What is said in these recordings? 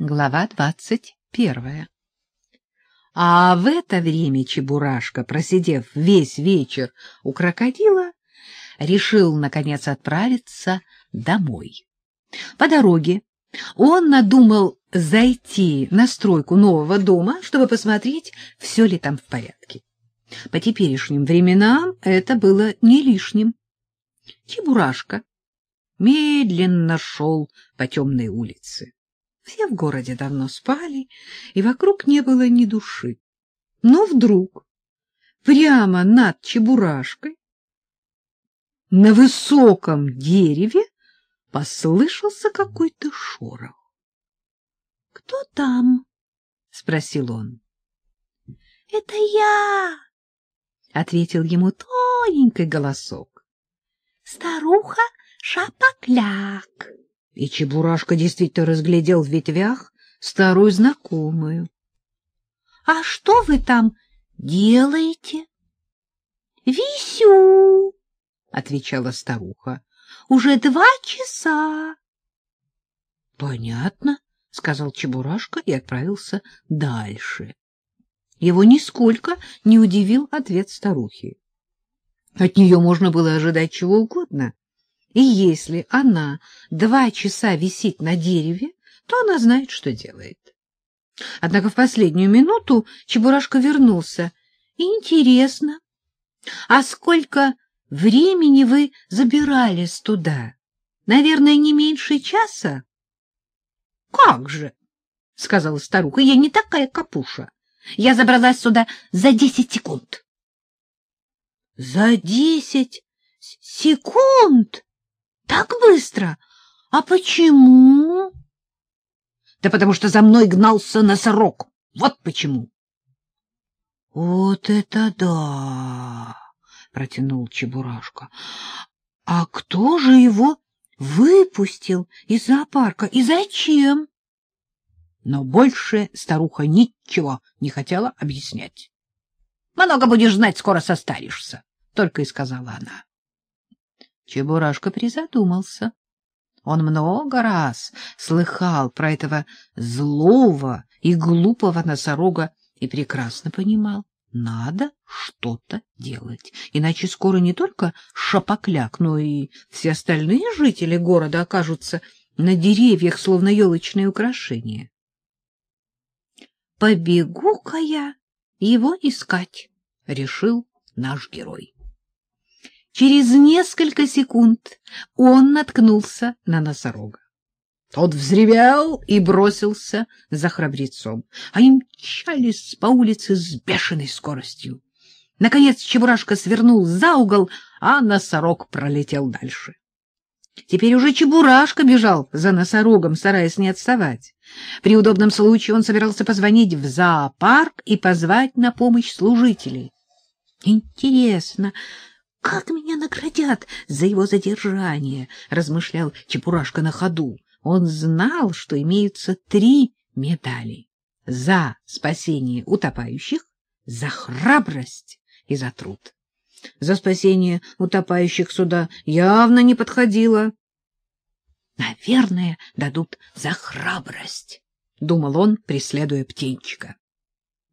Глава двадцать первая. А в это время Чебурашка, просидев весь вечер у крокодила, решил, наконец, отправиться домой. По дороге он надумал зайти на стройку нового дома, чтобы посмотреть, все ли там в порядке. По теперешним временам это было не лишним. Чебурашка медленно шел по темной улице. Все в городе давно спали, и вокруг не было ни души. Но вдруг, прямо над Чебурашкой, на высоком дереве послышался какой-то шорох. — Кто там? — спросил он. — Это я! — ответил ему тоненький голосок. — Старуха Шапокляк. И Чебурашка действительно разглядел в ветвях старую знакомую. — А что вы там делаете? — Висю, — отвечала старуха. — Уже два часа. — Понятно, — сказал Чебурашка и отправился дальше. Его нисколько не удивил ответ старухи. От нее можно было ожидать чего угодно. И если она два часа висит на дереве, то она знает, что делает. Однако в последнюю минуту Чебурашка вернулся. Интересно, а сколько времени вы забирались туда? Наверное, не меньше часа? — Как же, — сказала старуха, — я не такая капуша. Я забралась сюда за десять секунд. — За десять секунд? Так быстро? А почему? Да потому что за мной гнался носорог. Вот почему. Вот это да, протянул Чебурашка. А кто же его выпустил из зоопарка и зачем? Но больше старуха ничего не хотела объяснять. Много будешь знать, скоро состаришься, только и сказала она. Чебурашка призадумался. Он много раз слыхал про этого злого и глупого носорога и прекрасно понимал, надо что-то делать, иначе скоро не только Шапокляк, но и все остальные жители города окажутся на деревьях, словно елочные украшения. «Побегу-ка я его искать», — решил наш герой. Через несколько секунд он наткнулся на носорога. Тот взревел и бросился за храбрецом. Они мчались по улице с бешеной скоростью. Наконец Чебурашка свернул за угол, а носорог пролетел дальше. Теперь уже Чебурашка бежал за носорогом, стараясь не отставать. При удобном случае он собирался позвонить в зоопарк и позвать на помощь служителей. Интересно, как меня наградят за его задержание, размышлял Чепурашка на ходу. Он знал, что имеются три медали: за спасение утопающих, за храбрость и за труд. За спасение утопающих сюда явно не подходило. Наверное, дадут за храбрость, думал он, преследуя птенчика.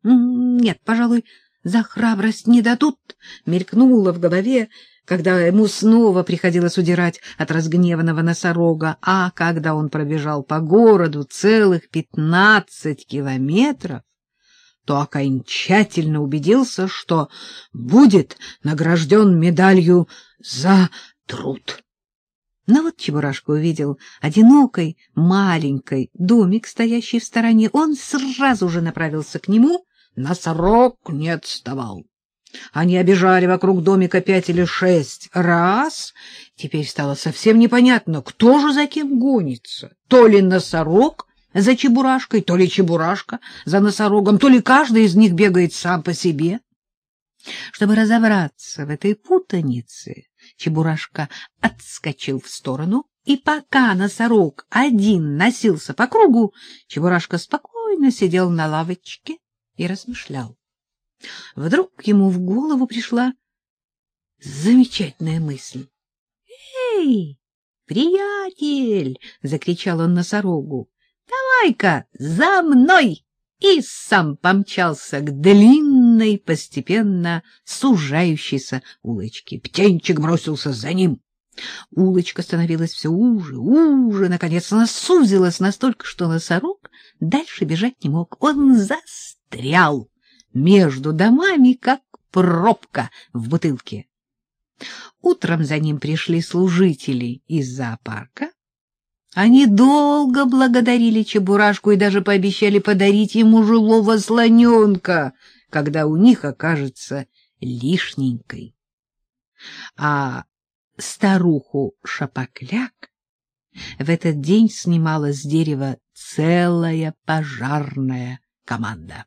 Нет, пожалуй, за храбрость не дадут, мелькнуло в голове, когда ему снова приходилось удирать от разгневанного носорога, а когда он пробежал по городу целых пятнадцать километров, то окончательно убедился, что будет награжден медалью за труд. Но вот Чебурашка увидел одинокий маленький домик, стоящий в стороне. Он сразу же направился к нему Носорог не отставал. Они обежали вокруг домика пять или шесть раз. Теперь стало совсем непонятно, кто же за кем гонится. То ли носорог за чебурашкой, то ли чебурашка за носорогом, то ли каждый из них бегает сам по себе. Чтобы разобраться в этой путанице, чебурашка отскочил в сторону, и пока носорог один носился по кругу, чебурашка спокойно сидел на лавочке и размышлял. Вдруг ему в голову пришла замечательная мысль. — Эй, приятель! — закричал он носорогу. — давай-ка за мной! И сам помчался к длинной, постепенно сужающейся улочке. Птенчик бросился за ним. Улочка становилась все уже, уже, наконец она сузилась настолько, что носорог дальше бежать не мог. Он застрял между домами, как пробка в бутылке. Утром за ним пришли служители из зоопарка. Они долго благодарили Чебурашку и даже пообещали подарить ему живого слоненка, когда у них окажется лишненькой. А старуху Шапокляк в этот день снимала с дерева целая пожарная команда.